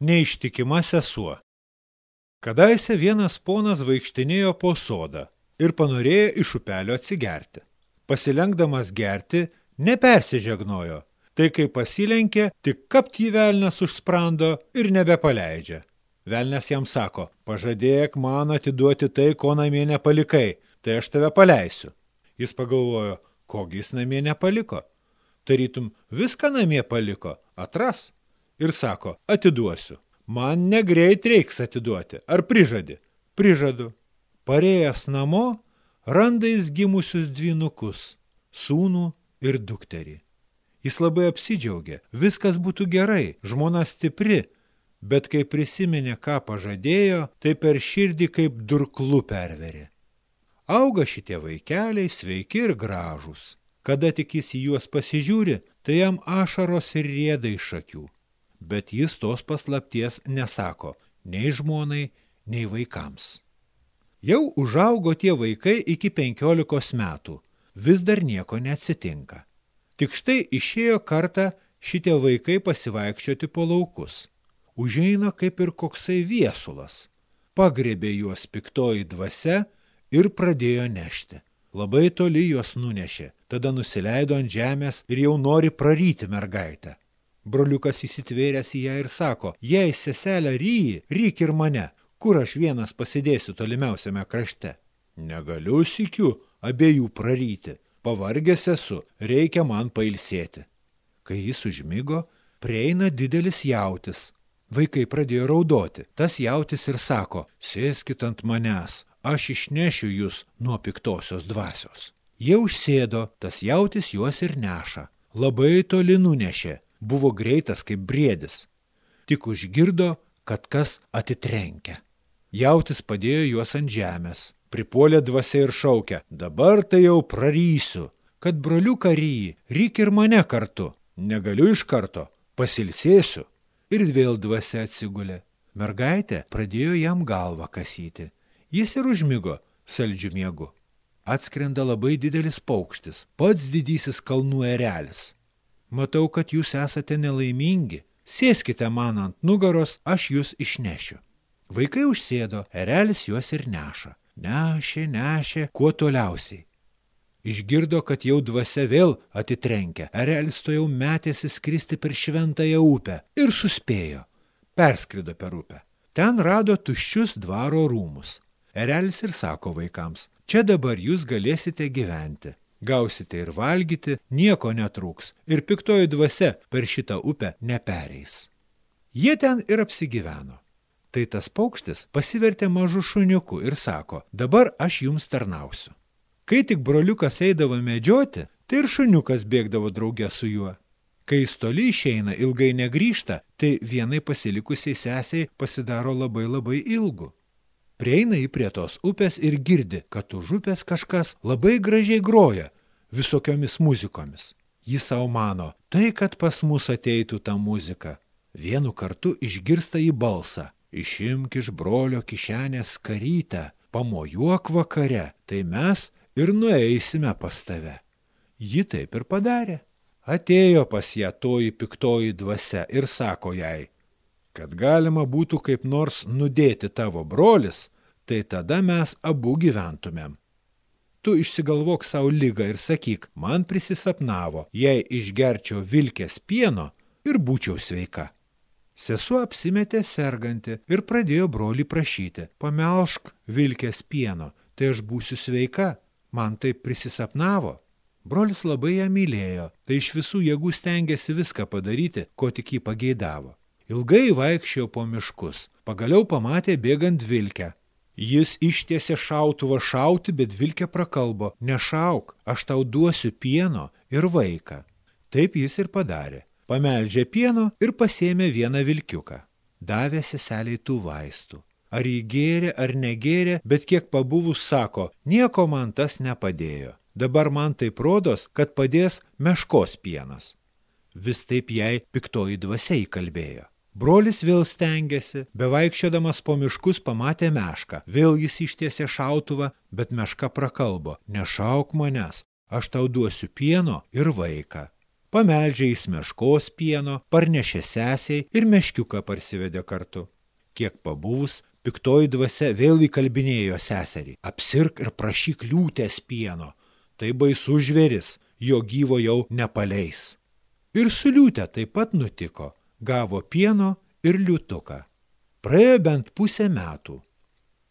Neištikima sesuo. Kadaise vienas ponas vaikštinėjo po sodą ir panorėjo iš upelio atsigerti. Pasilenkdamas gerti, nepersižegnojo. Tai kai pasilenkė, tik kapt jį velnas už sprando ir nebepaleidžia. Velnes jam sako, pažadėk man atiduoti tai, ko namie nepalikai, tai aš tave paleisiu. Jis pagalvojo, kogi jis namie nepaliko. Tarytum, viską namie paliko, atras ir sako, atiduosiu. Man negreit reiks atiduoti. Ar prižadi? Prižadu. Parėjęs namo, randa jis gimusius dvynukus, sūnų ir dukterį. Jis labai apsidžiaugė, viskas būtų gerai, žmona stipri, bet kai prisiminė, ką pažadėjo, tai per širdį kaip durklu perverė. Auga šitie vaikeliai sveiki ir gražūs. Kada tik jis į juos pasižiūri, tai jam ašaros ir rėda iš akių bet jis tos paslapties nesako nei žmonai, nei vaikams. Jau užaugo tie vaikai iki penkiolikos metų, vis dar nieko neatsitinka. Tik štai išėjo kartą šitie vaikai pasivaikščioti po laukus. Užeina kaip ir koksai viesulas. Pagrebė juos piktoji dvasia ir pradėjo nešti. Labai toli juos nunešė, tada nusileido ant žemės ir jau nori praryti mergaitę. Broliukas įsitvėręs į ją ir sako, jei seselę ryji, ryk ir mane, kur aš vienas pasidėsiu tolimiausiame krašte. Negaliu sikiu abiejų praryti, pavargęs esu, reikia man pailsėti. Kai jis užmigo, prieina didelis jautis. Vaikai pradėjo raudoti. Tas jautis ir sako, sėskit ant manęs, aš išnešiu jūs nuo piktosios dvasios. Jie užsėdo, tas jautis juos ir neša. Labai toli nunešė, buvo greitas kaip briedis. Tik užgirdo, kad kas atitrenkia. Jautis padėjo juos ant žemės, pripuolė dvasia ir šaukia, dabar tai jau prarysiu, kad broliuką ryji, ryk ir mane kartu, negaliu iš karto, pasilsėsiu. Ir vėl dvasia atsigulė. Mergaitė pradėjo jam galvą kasyti. Jis ir užmigo saldžių miegu. Atskrenda labai didelis paukštis, pats didysis kalnų erelis. Matau, kad jūs esate nelaimingi. Sėskite man ant nugaros, aš jūs išnešiu. Vaikai užsėdo, erelis juos ir neša. Nešė, nešė, kuo toliausiai. Išgirdo, kad jau dvasia vėl atitrenkia. Erelis to jau metėsi skristi per šventąją upę ir suspėjo. Perskrido per upę. Ten rado tuščius dvaro rūmus. Erelis ir sako vaikams, čia dabar jūs galėsite gyventi. Gausite ir valgyti, nieko netrūks, ir piktoji dvasia per šitą upę nepereis. Jie ten ir apsigyveno. Tai tas paukštis pasivertė mažu šuniuku ir sako, dabar aš jums tarnausiu. Kai tik broliukas eidavo medžioti, tai ir šuniukas bėgdavo draugė su juo. Kai jis toli išeina, ilgai negrįžta, tai vienai pasilikusiai sesiai pasidaro labai labai ilgu. Prieina į prie tos upės ir girdi, kad už upės kažkas labai gražiai groja visokiomis muzikomis. Jis savo mano, tai, kad pas mus ateitų ta muzika. Vienu kartu išgirsta į balsą. Išimk iš brolio kišenės karytę, pamojuok vakare, tai mes ir nueisime pas tave. Ji taip ir padarė. Atėjo pas ją toji piktoji dvasia ir sako jai, kad galima būtų kaip nors nudėti tavo brolis, tai tada mes abu gyventumėm. Tu išsigalvok savo lygą ir sakyk, man prisisapnavo, jei išgerčiau vilkės pieno ir būčiau sveika. Sesuo apsimetė serganti ir pradėjo brolį prašyti, pamelšk vilkės pieno, tai aš būsiu sveika, man taip prisisapnavo. Brolis labai ją mylėjo, tai iš visų jėgų stengiasi viską padaryti, ko tik jį pageidavo. Ilgai vaikščiojo po miškus, pagaliau pamatė bėgant vilkę. Jis ištiesė šautuvą šauti, bet vilkė prakalbo, nešauk, aš tau duosiu pieno ir vaiką. Taip jis ir padarė. Pameldžė pieno ir pasėmė vieną vilkiuką. Davė seseliai tų vaistų. Ar jį gėrė, ar negėrė, bet kiek pabuvus sako, nieko man tas nepadėjo. Dabar man taip rodos, kad padės meškos pienas. Vis taip jai piktoji dvasia įkalbėjo. Brolis vėl stengiasi, bevaikščiodamas po miškus pamatė mešką. Vėl jis ištiesė šautuvą, bet meška prakalbo. Nešauk manęs, aš tau duosiu pieno ir vaiką. pameldžia į meškos pieno, parnešė sesiai ir meškiuką parsivedė kartu. Kiek pabuvus, piktoji dvasia vėl įkalbinėjo seserį, apsirk ir prašyk liūtės pieno. Tai baisu žvėris, jo gyvo jau nepaleis. Ir su liūtė taip pat nutiko, gavo pieno ir liūtuką. Praėjo bent pusę metų.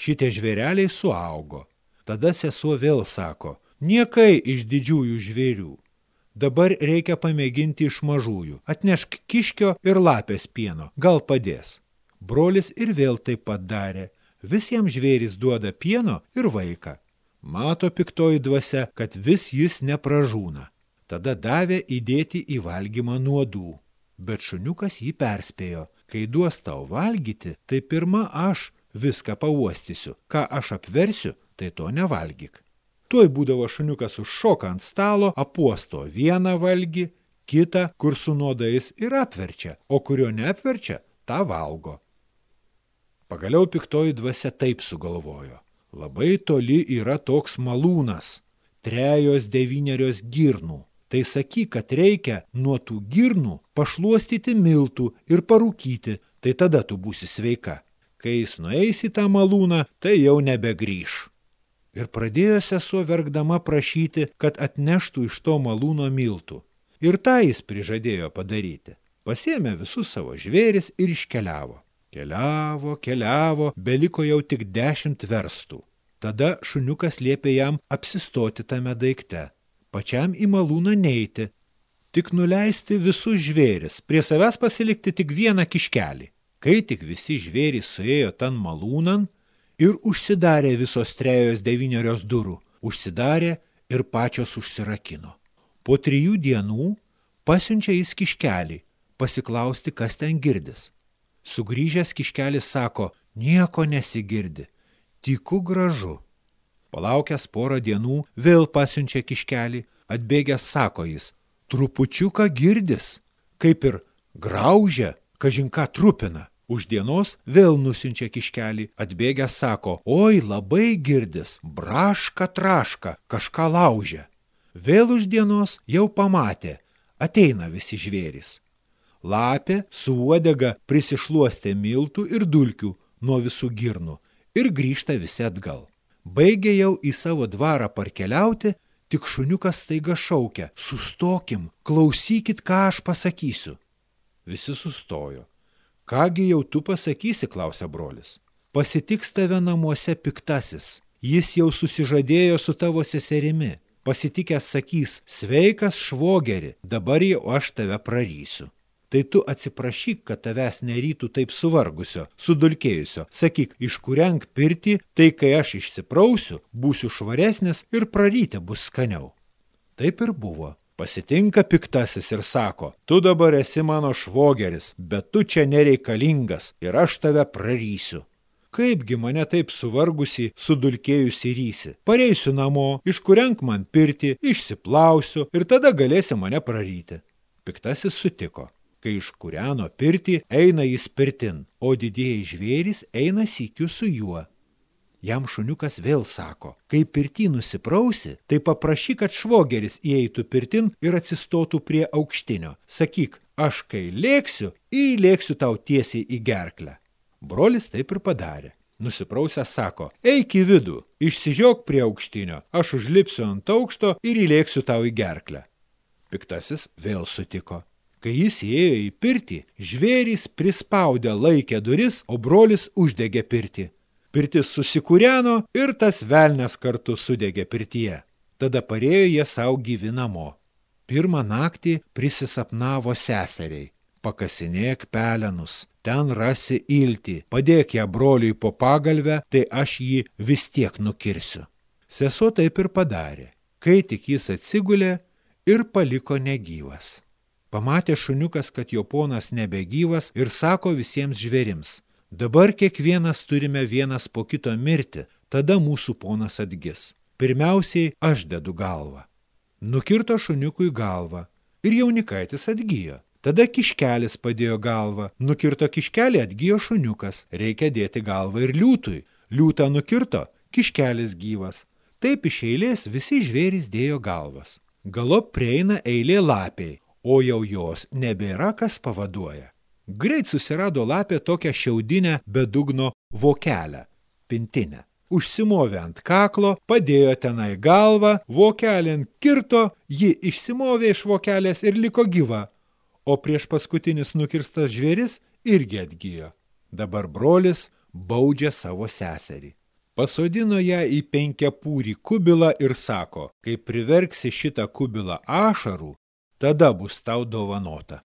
Šitie žvėreliai suaugo. Tada sesuo vėl sako, niekai iš didžiųjų žvėrių. Dabar reikia pamėginti iš mažųjų. Atnešk kiškio ir lapės pieno, gal padės. Brolis ir vėl taip pat darė. Visiems žvėris duoda pieno ir vaiką. Mato piktoji dvasia, kad vis jis nepražūna. Tada davė įdėti į valgymą nuodų. Bet šuniukas jį perspėjo. Kai duos tau valgyti, tai pirma aš viską pauostysiu. Ką aš apversiu, tai to nevalgyk. Tuoj būdavo šuniukas užšoka ant stalo, apuosto vieną valgį, kitą, kur su nuodais ir apverčia, o kurio neapverčia, tą valgo. Pagaliau piktoji dvasia taip sugalvojo. Labai toli yra toks malūnas, trejos devynerios girnų. Tai saky, kad reikia nuo tų girnų pašluostyti miltų ir parūkyti, tai tada tu būsi sveika. Kai jis nueis į tą malūną, tai jau nebegrįš. Ir pradėjo sesuo verkdama prašyti, kad atneštų iš to malūno miltų. Ir tą jis prižadėjo padaryti. Pasėmė visus savo žvėris ir iškeliavo. Keliavo, keliavo, beliko jau tik dešimt verstų. Tada šuniukas liepė jam apsistoti tame daikte. Pačiam į malūną neiti, tik nuleisti visus žvėris, prie savęs pasilikti tik vieną kiškelį. Kai tik visi žvėrys suėjo tan malūnan, ir užsidarė visos trejos devynerios durų, užsidarė ir pačios užsirakino. Po trijų dienų pasiunčia jis kiškelį, pasiklausti, kas ten girdis. Sugrįžęs kiškelis sako, nieko nesigirdi, tiku gražu. Palaukęs porą dienų, vėl pasiunčia kiškelį, atbėgęs sako jis, trupučiuką girdis, kaip ir graužia, kažinką trupina. Už dienos vėl nusinčia kiškelį, atbėgę sako, oi, labai girdis, braška traška, kažką laužia. Vėl už dienos jau pamatė, ateina visi žvėris. Lapė su uodega prisišluostė miltų ir dulkių nuo visų girnų ir grįžta visi atgal. Baigė jau į savo dvarą parkeliauti, tik šuniukas staiga šaukia, sustokim, klausykit, ką aš pasakysiu. Visi sustojo. Kągi jau tu pasakysi, klausia brolis. Pasitiks tave namuose piktasis. Jis jau susižadėjo su tavo seserimi. Pasitikęs sakys, sveikas švogeri, dabar jau aš tave prarysiu. Tai tu atsiprašyk, kad tavęs nerytų taip suvargusio, sudulkėjusio. Sakyk, iškurenk pirtį, tai kai aš išsiprausiu, būsiu švaresnis ir praryti bus skaniau. Taip ir buvo. Pasitinka piktasis ir sako, tu dabar esi mano švogeris, bet tu čia nereikalingas ir aš tave prarysiu. Kaipgi mane taip suvargusi, sudulkėjusi rysi. Pareisiu namo, iškurenk man pirti, išsiplausiu ir tada galėsi mane praryti. Piktasis sutiko. Kai iškuriano pirtį, eina jis pirtin, o didieji žvėrys eina sykiu su juo. Jam šuniukas vėl sako, kai pirtį nusiprausi, tai paprašy, kad švogeris įeitų pirtin ir atsistotų prie aukštinio. Sakyk, aš kai lėksiu, įlėksiu tau tiesiai į gerklę. Brolis taip ir padarė. Nusiprausęs sako, eik į vidų, išsižiok prie aukštinio, aš užlipsiu ant aukšto ir įlėksiu tau į gerklę. Piktasis vėl sutiko. Kai jis įėjo į pirtį, žvėrys prispaudė laikę duris, o brolis uždegė pirtį. Pirtis susikūreno ir tas velnes kartu sudegė pirtyje. Tada parėjo jie savo gyvi namo. Pirmą naktį prisisapnavo seseriai. Pakasinėk pelenus, ten rasi iltį, padėk ją broliui po pagalvę, tai aš jį vis tiek nukirsiu. Sesuo taip ir padarė, kai tik jis atsigulė ir paliko negyvas. Pamatė šuniukas, kad jo ponas nebegyvas ir sako visiems žvėrims – Dabar kiekvienas turime vienas po kito mirti, tada mūsų ponas atgis. Pirmiausiai aš dedu galvą. Nukirto šuniukui galvą ir jaunikaitis atgyjo. Tada kiškelis padėjo galvą, nukirto kiškelį atgyjo šuniukas, reikia dėti galvą ir liūtui. Liūtą nukirto, kiškelis gyvas. Taip iš eilės visi žvėrys dėjo galvas. Galop prieina eilė lapiai, o jau jos nebėra kas pavaduoja. Greit susirado lapė tokią šiaudinę bedugno vokelę, pintinę. Užsimovė ant kaklo, padėjo tenai galvą, vokelėn kirto, ji išsimovė iš vokelės ir liko gyva, o prieš paskutinis nukirstas žvėris irgi atgyjo. Dabar brolis baudžia savo seserį. Pasodino ją į penkiapūrį kubilą ir sako, kai priverksi šitą kubilą ašarų, tada bus tau dovanota.